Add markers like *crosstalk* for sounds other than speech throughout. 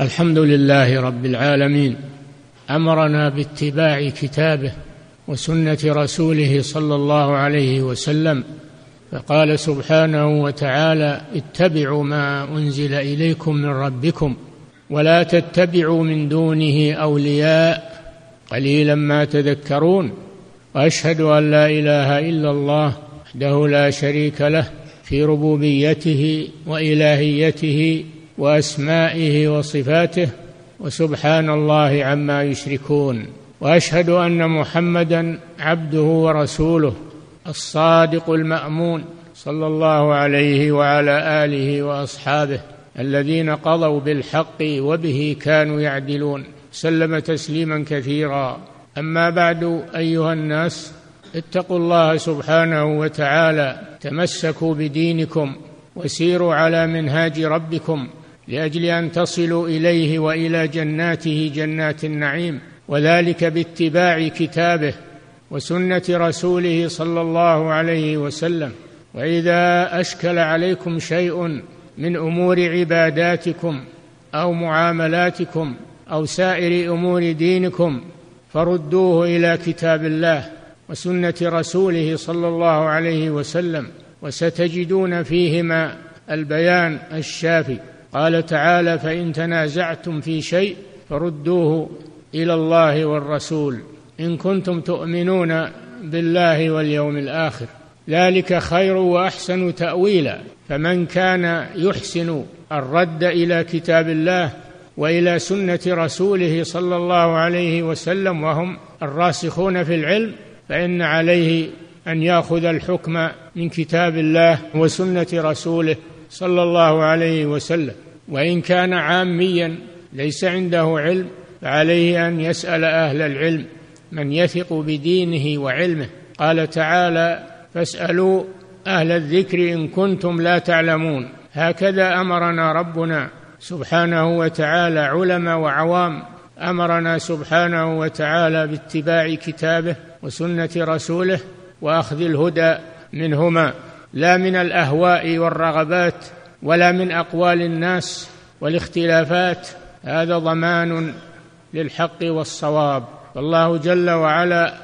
الحمد لله رب العالمين. أمرنا باتباع كتابه وسنة رسوله صلى الله عليه وسلم. فقال سبحانه وتعالى اتبعوا ما أنزل إليكم من ربكم ولا تتبعوا من دونه أولياء. قليلا ما تذكرون. وأشهد أن لا إله إلا الله وحده لا شريك له في ربوبيته وإلهيته وأسمائه وصفاته وسبحان الله عما يشركون. وأشهد أن محمدا عبده ورسوله الصادق المأمون صلى الله عليه وعلى آله وأصحابه الذين قضوا بالحق وبه كانوا يعدلون. سلم تسليما كثيرا. أما بعد أيها الناس اتقوا الله سبحانه وتعالى تمسكوا بدينكم وسيروا على منهاج ربكم. لأجل أن تصلوا إليه وإلى جناته جنات النعيم وذلك باتباع كتابه وسنة رسوله صلى الله عليه وسلم. وإذا أشكل عليكم شيء من أمور عباداتكم أو معاملاتكم أو سائر أمور دينكم فردوه إلى كتاب الله وسنة رسوله صلى الله عليه وسلم وستجدون فيهما البيان الشافي. قال تعالى فإن تنازعتم في شيء فردوه إلى الله والرسول إن كنتم تؤمنون بالله واليوم الآخر. ذلك خير وأحسن تأويلا. فمن كان يحسن الرد إلى كتاب الله وإلى سنة رسوله صلى الله عليه وسلم وهم الراسخون في العلم فإن عليه أن يأخذ الحكم من كتاب الله وسنة رسوله صلى الله عليه وسلم. وإن كان عاميا ليس عنده علم فعليه أن يسأل أهل العلم من يثق بدينه وعلمه. قال تعالى فاسألوا أهل الذكر إن كنتم لا تعلمون. هكذا أمرنا ربنا سبحانه وتعالى علماء وعوام. أمرنا سبحانه وتعالى باتباع كتابه وسنة رسوله وأخذ الهدى منهما. لا من الأهواء والرغبات ولا من أقوال الناس والاختلافات هذا ضمان للحق والصواب. والله جل وعلا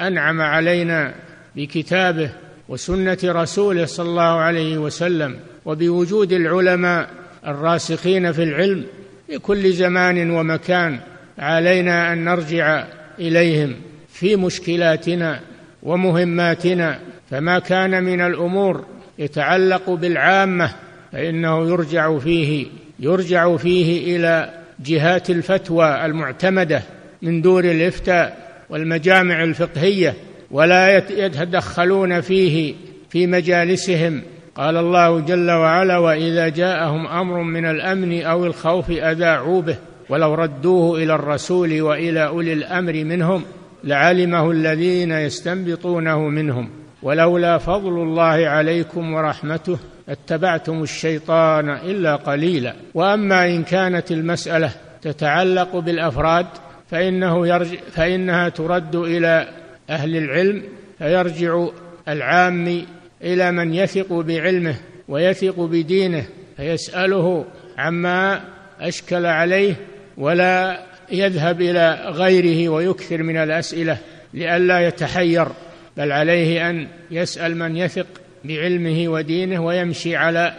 أنعم علينا بكتابه وسنة رسوله صلى الله عليه وسلم وبوجود العلماء الراسخين في العلم في كل زمان ومكان. علينا أن نرجع إليهم في مشكلاتنا ومهماتنا فما كان من الأمور يتعلق بالعامة فإنه يرجع فيه يرجع فيه إلى جهات الفتوى المعتمدة من دور الإفتاء والمجامع الفقهية ولا يتدخلون فيه في مجالسهم. قال الله جل وعلا وإذا جاءهم أمر من الأمن أو الخوف أذاعوا به ولو ردوه إلى الرسول وإلى أولي الأمر منهم لعلمه الذين يستنبطونه منهم. ولولا فضل الله عليكم ورحمته اتبعتم الشيطان إلا قليلا. وأما إن كانت المسألة تتعلق بالأفراد فإنه يرجع فإنها ترد إلى أهل العلم فيرجع العام إلى من يثق بعلمه ويثق بدينه فيسأله عما أشكل عليه ولا يذهب إلى غيره ويكثر من الأسئلة لئلا يتحير بل عليه أن يسأل من يثق بعلمه ودينه ويمشي على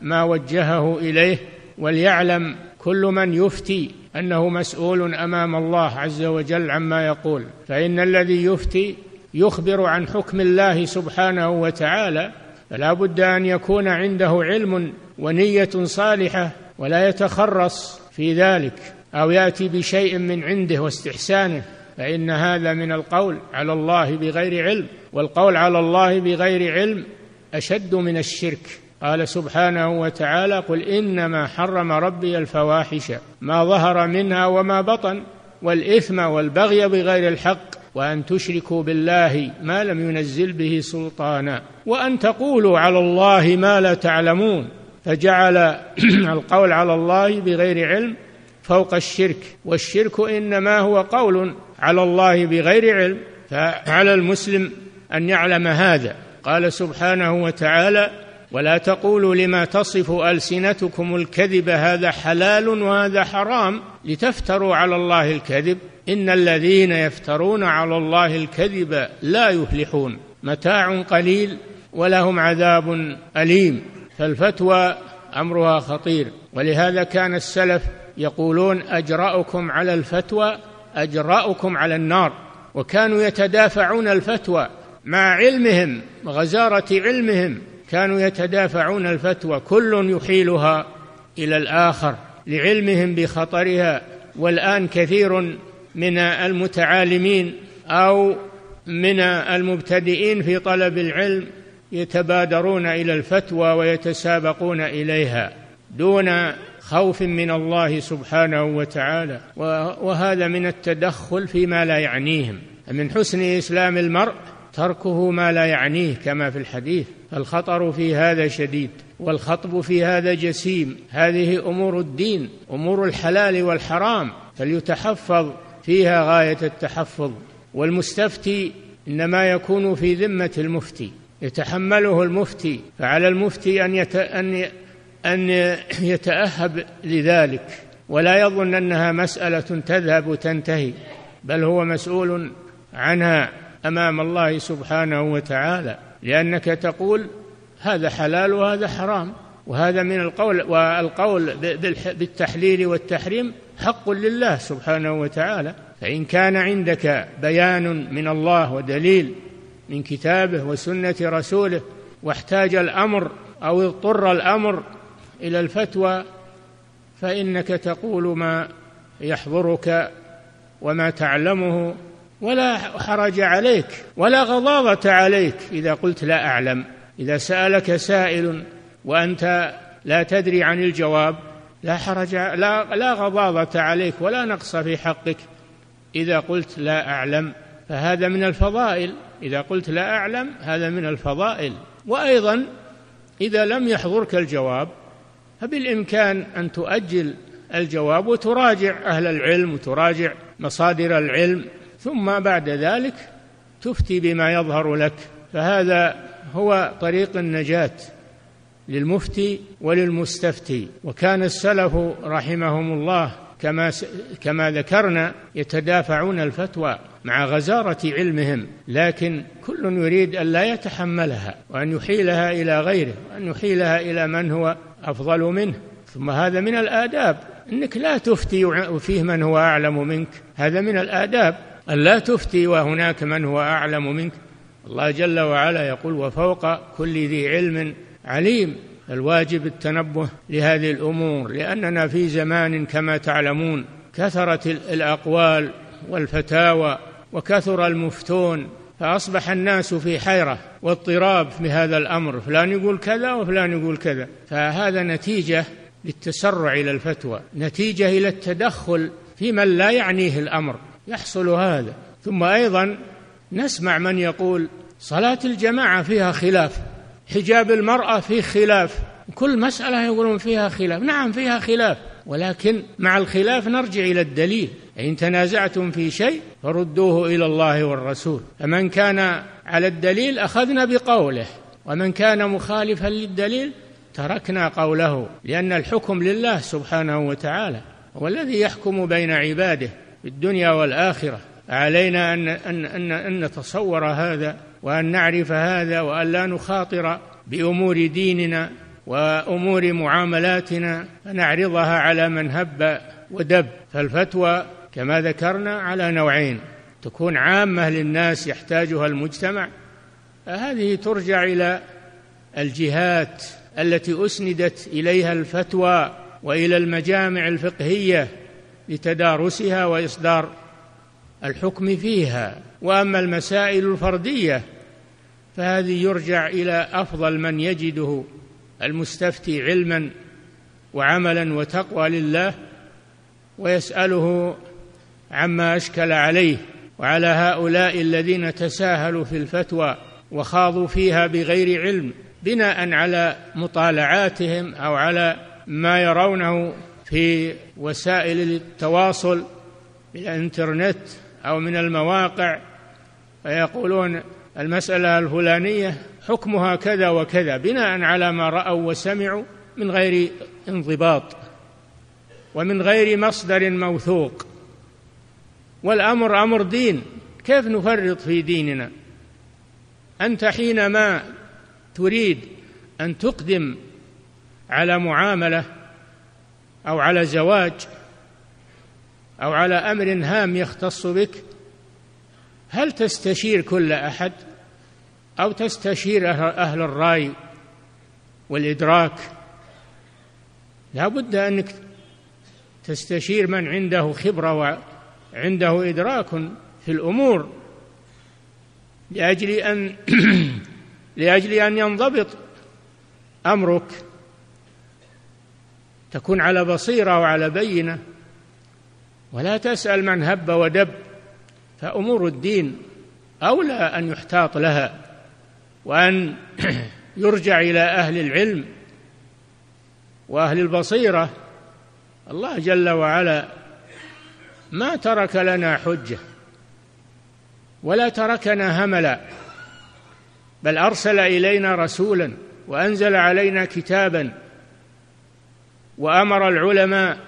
ما وجهه إليه وليعلم كل من يفتي أنه مسؤول أمام الله عز وجل عما يقول. فإن الذي يفتي يخبر عن حكم الله سبحانه وتعالى فلا بد أن يكون عنده علم ونية صالحة ولا يتخرص في ذلك أو يأتي بشيء من عنده واستحسانه. فإن هذا من القول على الله بغير علم والقول على الله بغير علم أشد من الشرك. قال سبحانه وتعالى قل إنما حرم ربي الفواحش ما ظهر منها وما بطن والإثم والبغي بغير الحق وأن تشركوا بالله ما لم ينزل به سلطانا وأن تقولوا على الله ما لا تعلمون. فجعل *clears throat* القول على الله بغير علم فوق الشرك والشرك إنما هو قول على الله بغير علم فعلى المسلم أن يعلم هذا. قال سبحانه وتعالى ولا تقولوا لما تصف ألسنتكم الكذب هذا حلال وهذا حرام لتفتروا على الله الكذب. إن الذين يفترون على الله الكذب لا يفلحون. متاع قليل ولهم عذاب أليم. فالفتوى أمرها خطير. ولهذا كان السلف يقولون أجرأكم على الفتوى أجرأكم على النار. وكانوا يتدافعون الفتوى. مع علمهم غزارة علمهم كانوا يتدافعون الفتوى كل يحيلها إلى الآخر لعلمهم بخطرها. والآن كثير من المتعالمين أو من المبتدئين في طلب العلم يتبادرون إلى الفتوى ويتسابقون إليها دون خوف من الله سبحانه وتعالى. وهذا من التدخل فيما لا يعنيهم. من حسن إسلام المرء تركه ما لا يعنيه كما في الحديث الخطر في هذا شديد والخطب في هذا جسيم. هذه أمور الدين أمور الحلال والحرام. فليتحفظ فيها غاية التحفظ. والمستفتي إنما يكون في ذمة المفتي. يتحمله المفتي فعلى المفتي أن يت... أن أن يتأهب لذلك. ولا يظن أنها مسألة تذهب وتنتهي بل هو مسؤول عنها. أمام الله سبحانه وتعالى لأنك تقول هذا حلال وهذا حرام وهذا من القول والقول بالتحليل والتحريم حق لله سبحانه وتعالى. فإن كان عندك بيان من الله ودليل من كتابه وسنة رسوله واحتاج الأمر أو اضطر الأمر إلى الفتوى فإنك تقول ما يحضرك وما تعلمه ولا حرج عليك ولا غضاضة عليك. إذا قلت لا أعلم إذا سألك سائل وأنت لا تدري عن الجواب لا حرج لا لا غضاضة عليك ولا نقص في حقك. إذا قلت لا أعلم فهذا من الفضائل. إذا قلت لا أعلم هذا من الفضائل. وأيضا إذا لم يحضرك الجواب فبالإمكان أن تؤجل الجواب وتراجع أهل العلم وتراجع مصادر العلم. ثم بعد ذلك تفتي بما يظهر لك. فهذا هو طريق النجاة للمفتي وللمستفتي. وكان السلف رحمهم الله كما كما ذكرنا يتدافعون الفتوى مع غزارة علمهم لكن كل يريد أن لا يتحملها وأن يحيلها إلى غيره وأن يحيلها إلى من هو أفضل منه. ثم هذا من الآداب إنك لا تفتي وفيه من هو أعلم منك. هذا من الآداب. أن لا تفتي وهناك من هو أعلم منك. الله جل وعلا يقول وفوق كل ذي علم عليم. الواجب التنبه لهذه الأمور لأننا في زمان كما تعلمون كثرت الأقوال والفتاوى وكثر المفتون فأصبح الناس في حيرة واضطراب في هذا الأمر فلان يقول كذا وفلان يقول كذا. فهذا نتيجة للتسرع إلى الفتوى نتيجة إلى التدخل في من لا يعنيه الأمر. يحصل هذا. ثم أيضا نسمع من يقول صلاة الجماعة فيها خلاف حجاب المرأة فيه خلاف كل مسألة يقولون فيها خلاف. نعم فيها خلاف ولكن مع الخلاف نرجع إلى الدليل. إن تنازعتم في شيء فردوه إلى الله والرسول. فمن كان على الدليل أخذنا بقوله ومن كان مخالفا للدليل تركنا قوله لأن الحكم لله سبحانه وتعالى هو الذي يحكم بين عباده. في الدنيا والآخرة. علينا أن, أن, أن, أن نتصور هذا وأن نعرف هذا وأن لا نخاطر بأمور ديننا وأمور معاملاتنا فنعرضها على من هب ودب. فالفتوى كما ذكرنا على نوعين. تكون عامة للناس يحتاجها المجتمع. هذه ترجع إلى الجهات التي أسندت إليها الفتوى وإلى المجامع الفقهية. لتدارسها وإصدار الحكم فيها. وأما المسائل الفردية فهذه يرجع إلى أفضل من يجده المستفتي علما وعملا وتقوى لله ويسأله عما أشكل عليه. وعلى هؤلاء الذين تساهلوا في الفتوى وخاضوا فيها بغير علم بناء على مطالعاتهم أو على ما يرونه في وسائل التواصل بالانترنت أو من المواقع فيقولون المسألة الفلانية حكمها كذا وكذا بناء على ما رأوا وسمعوا من غير انضباط ومن غير مصدر موثوق. والأمر أمر دين كيف نفرط في ديننا؟ أنت حينما تريد أن تقدم على معاملة أو على زواج أو على أمر هام يختص بك هل تستشير كل أحد أو تستشير أهل الرأي والإدراك؟ لا بد أنك تستشير من عنده خبرة وعنده إدراك في الأمور لأجل أن *coughs* لأجل أن ينضبط أمرك. تكون على بصيرة وعلى بينة. ولا تسأل من هب ودب فأمور الدين أولى أن يحتاط لها وأن *clears throat* يرجع إلى أهل العلم وأهل البصيرة. الله جل وعلا ما ترك لنا حجة ولا تركنا هملا بل أرسل إلينا رسولا وأنزل علينا كتابا وأمر العلماء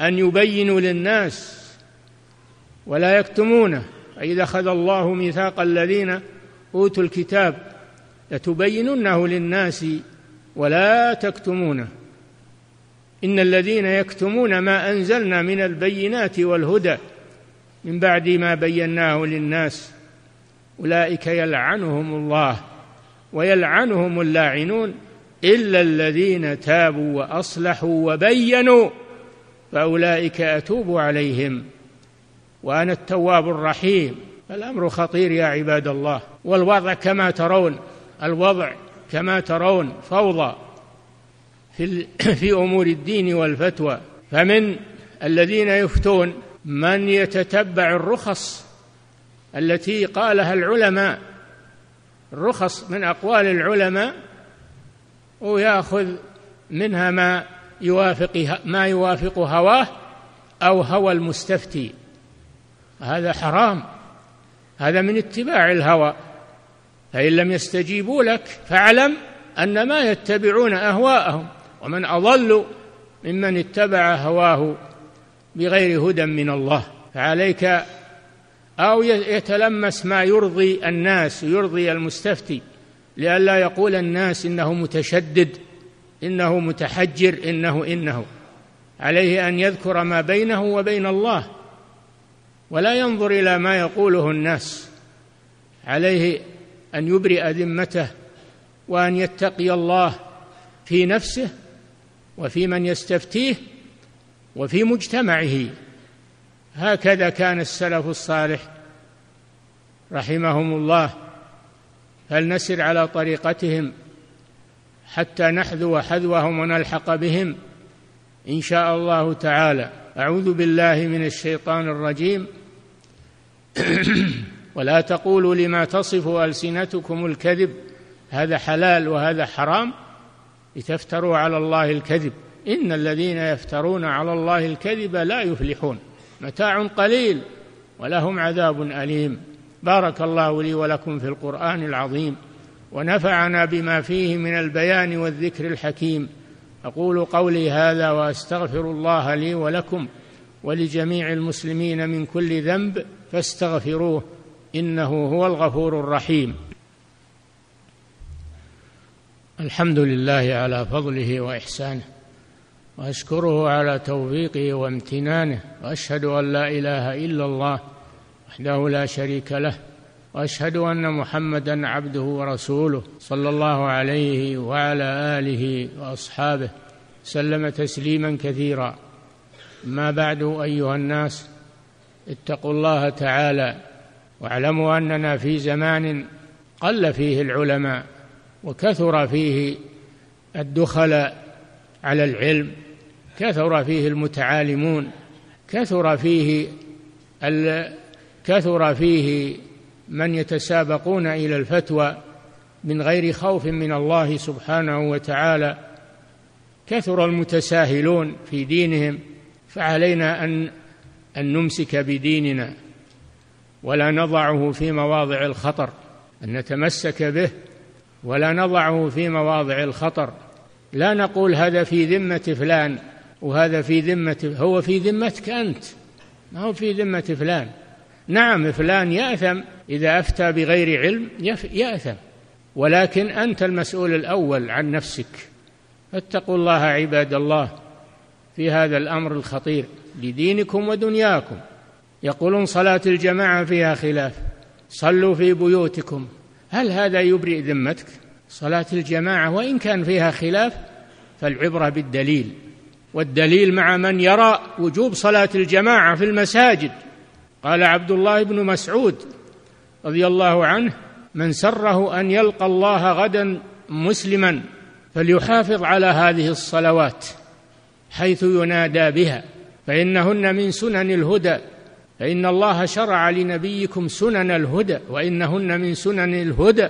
أن يبينوا للناس ولا يكتمونه. فإذا أخذ الله ميثاق الذين أوتوا الكتاب لتبيننه للناس ولا تكتمونه. إن الذين يكتمون ما أنزلنا من البينات والهدى من بعد ما بيناه للناس أولئك يلعنهم الله ويلعنهم اللاعنون. إلا الذين تابوا وأصلحوا وبينوا فأولئك أتوب عليهم وأنا التواب الرحيم. الأمر خطير يا عباد الله. والوضع كما ترون الوضع كما ترون فوضى في *coughs* في أمور الدين والفتوى. فمن الذين يفتون من يتتبع الرخص التي قالها العلماء. الرخص من أقوال العلماء وياخذ منها ما يوافق ما يوافق هواه أو هوى المستفتي. هذا حرام. هذا من اتباع الهوى. فإن لم يستجيبوا لك فاعلم أن ما يتبعون أهواءهم. ومن أضل ممن اتبع هواه بغير هدى من الله. فعليك أو يتلمس ما يرضي الناس ويرضي المستفتي. لئلا يقول الناس إنه متشدد إنه متحجر إنه إنه. عليه أن يذكر ما بينه وبين الله ولا ينظر إلى ما يقوله الناس. عليه أن يبرئ ذمته وأن يتقي الله في نفسه وفي من يستفتيه وفي مجتمعه. هكذا كان السلف الصالح رحمهم الله. فلنسر على طريقتهم حتى نحذو حذوهم ونلحق بهم؟ إن شاء الله تعالى. أعوذ بالله من الشيطان الرجيم. *clears throat* ولا تقولوا لما تصف ألسنتكم الكذب هذا حلال وهذا حرام. لتفتروا على الله الكذب. إن الذين يفترون على الله الكذب لا يفلحون. متاع قليل ولهم عذاب أليم. بارك الله لي ولكم في القرآن العظيم ونفعنا بما فيه من البيان والذكر الحكيم. أقول قولي هذا وأستغفر الله لي ولكم ولجميع المسلمين من كل ذنب فاستغفروه إنه هو الغفور الرحيم. الحمد لله على فضله وإحسانه وأشكره على توفيقه وامتنانه وأشهد أن لا إله إلا الله وحده لا شريك له وأشهد أن محمدا عبده ورسوله صلى الله عليه وعلى آله وأصحابه سلم تسليما كثيرا. ما بعد أيها الناس اتقوا الله تعالى واعلموا أننا في زمان قل فيه العلماء وكثر فيه الدخلاء على العلم كثر فيه المتعالمون كثر فيه كثر فيه من يتسابقون إلى الفتوى من غير خوف من الله سبحانه وتعالى. كثر المتساهلون في دينهم فعلينا أن أن نمسك بديننا ولا نضعه في مواضع الخطر أن نتمسك به ولا نضعه في مواضع الخطر. لا نقول هذا في ذمة فلان وهذا في ذمة هو في ذمتك أنت ما هو في ذمة فلان. نعم فلان يأثم إذا أفتى بغير علم يأثم. ولكن أنت المسؤول الأول عن نفسك. فاتقوا الله عباد الله في هذا الأمر الخطير لدينكم ودنياكم. يقولون صلاة الجماعة فيها خلاف. صلوا في بيوتكم. هل هذا يبرئ ذمتك؟ صلاة الجماعة وإن كان فيها خلاف فالعبرة بالدليل. والدليل مع من يرى وجوب صلاة الجماعة في المساجد. قال عبد الله بن مسعود رضي الله عنه من سره أن يلقى الله غدا مسلما فليحافظ على هذه الصلوات حيث ينادى بها فإنهن من سنن الهدى فإن الله شرع لنبيكم سنن الهدى وإنهن من سنن الهدى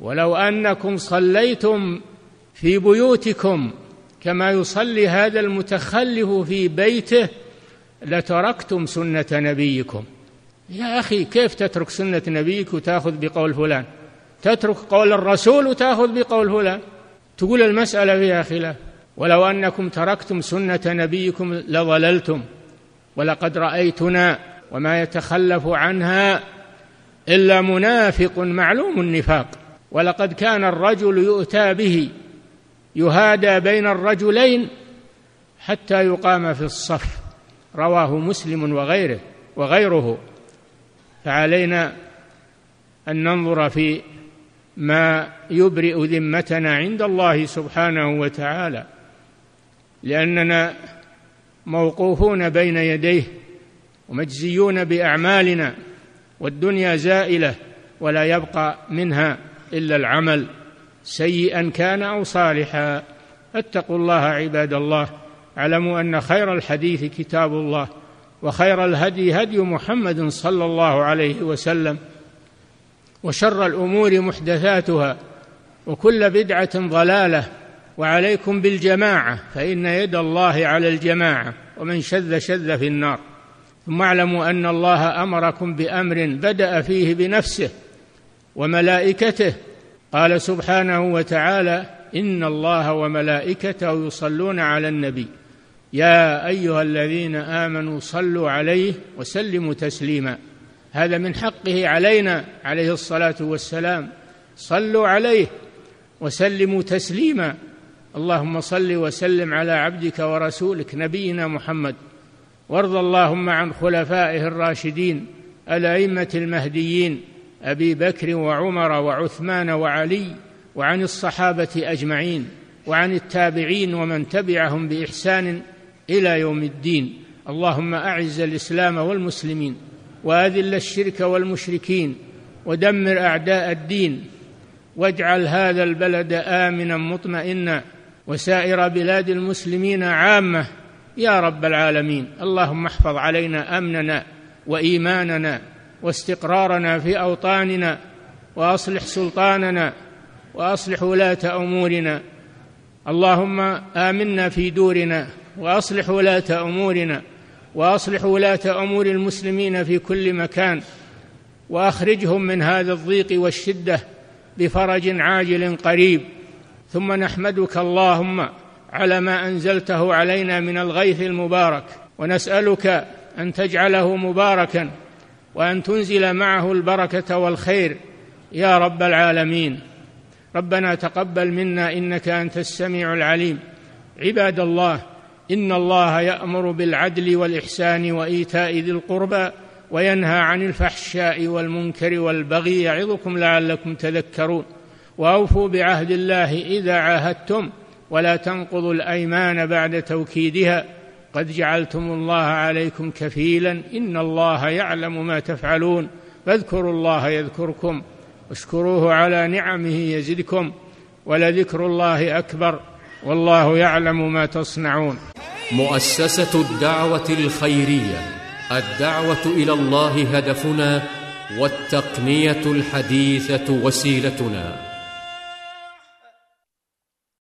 ولو أنكم صليتم في بيوتكم كما يصلي هذا المتخلف في بيته لتركتم سنة نبيكم. يا أخي كيف تترك سنة نبيك وتأخذ بقول فلان؟ تترك قول الرسول وتأخذ بقول فلان؟ تقول المسألة فيها خلاف ولو أنكم تركتم سنة نبيكم لضللتم. ولقد رأيتنا وما يتخلف عنها إلا منافق معلوم النفاق. ولقد كان الرجل يؤتى به يهادى بين الرجلين حتى يقام في الصف. رواه مسلم وغيره وغيره. فعلينا أن ننظر في ما يبرئ ذمتنا عند الله سبحانه وتعالى لأننا موقوفون بين يديه ومجزيون بأعمالنا والدنيا زائلة ولا يبقى منها إلا العمل سيئا كان أو صالحا. اتقوا الله عباد الله. اعلموا أن خير الحديث كتاب الله وخير الهدي هدي محمد صلى الله عليه وسلم وشر الأمور محدثاتها وكل بدعة ضلالة وعليكم بالجماعة فإن يد الله على الجماعة ومن شذ شذ في النار. ثم اعلموا أن الله أمركم بأمر بدأ فيه بنفسه وملائكته. قال سبحانه وتعالى إن الله وملائكته يصلون على النبي. يا أيها الذين آمنوا صلوا عليه وسلموا تسليما. هذا من حقه علينا عليه الصلاة والسلام. صلوا عليه وسلموا تسليما. اللهم صل وسلم على عبدك ورسولك نبينا محمد. وارض اللهم عن خلفائه الراشدين الأئمة المهديين أبي بكر وعمر وعثمان وعلي وعن الصحابة أجمعين وعن التابعين ومن تبعهم بإحسان إلى يوم الدين. اللهم أعز الإسلام والمسلمين وأذل الشرك والمشركين ودمر أعداء الدين واجعل هذا البلد آمنا مطمئنا وسائر بلاد المسلمين عامة. يا رب العالمين اللهم احفظ علينا أمننا وإيماننا واستقرارنا في أوطاننا وأصلح سلطاننا وأصلح ولاة أمورنا. اللهم آمنا في دورنا. وأصلح ولاة أمورنا وأصلح ولاة أمور المسلمين في كل مكان وأخرجهم من هذا الضيق والشدة بفرج عاجل قريب. ثم نحمدك اللهم على ما أنزلته علينا من الغيث المبارك ونسألك أن تجعله مباركا وأن تنزل معه البركة والخير. يا رب العالمين ربنا تقبل منا إنك أنت السميع العليم. عباد الله إن الله يأمر بالعدل والإحسان وإيتاء ذي القربى وينهى عن الفحشاء والمنكر والبغي يعظكم لعلكم تذكرون. وأوفوا بعهد الله إذا عاهدتم ولا تنقضوا الأيمان بعد توكيدها. قد جعلتم الله عليكم كفيلا. إن الله يعلم ما تفعلون. فاذكروا الله يذكركم. واشكروه على نعمه يزدكم. ولذكر الله أكبر. والله يعلم ما تصنعون. مؤسسة الدعوة الخيرية الدعوة إلى الله هدفنا والتقنية الحديثة وسيلتنا.